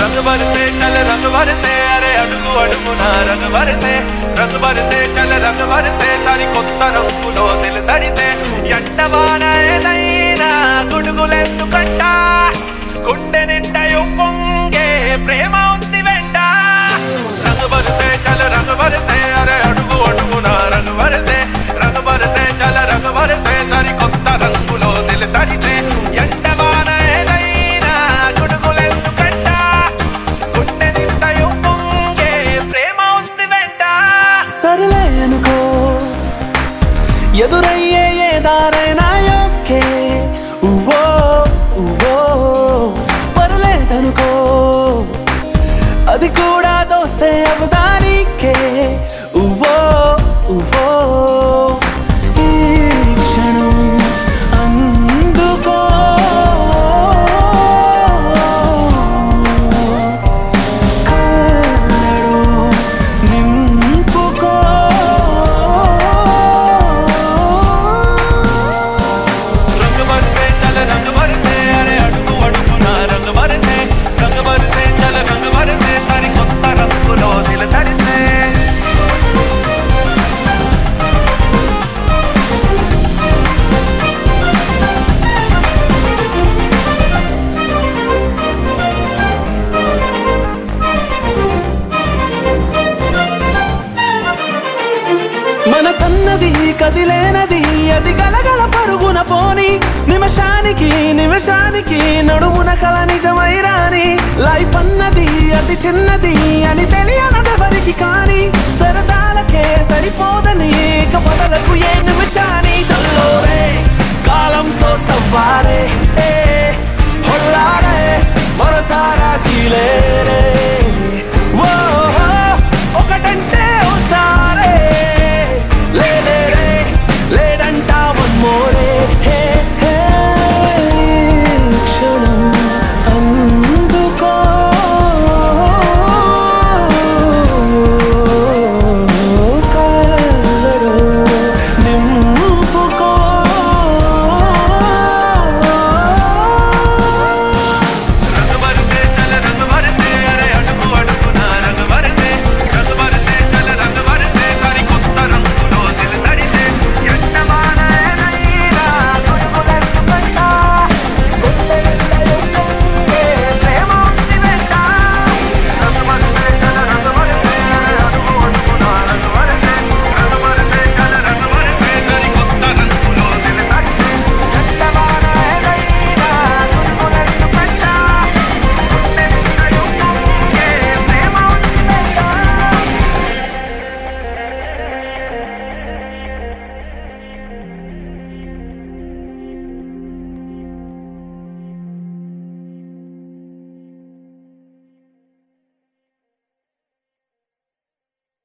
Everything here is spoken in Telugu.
रंग बरसे चल रंग बरसे అరే అడుగు అడుగున రంగు బరసే రంగు బరసే చల రంగు బరసే సరి కొత్త రంగులో తెలు తడిసే వరసే రంగు సరి కొత్త రంగులో తెలు ఎండవాన ఏదైనా గుడుగులెందుకంట గుండె నిండా పొంగే ప్రేమ ఉంది వెంట. సరిలే అనుకో. ఎదురయ్యే ఉన్నది కదిలేనది అది గలగల పరుగున పోని నిమిషానికి నిమిషానికి నడుమున కల నిజమై రాని లైఫ్ అన్నది అతి చిన్నది అని తెలియనదెవరికి కాని సరదాలకే సరిపోదు.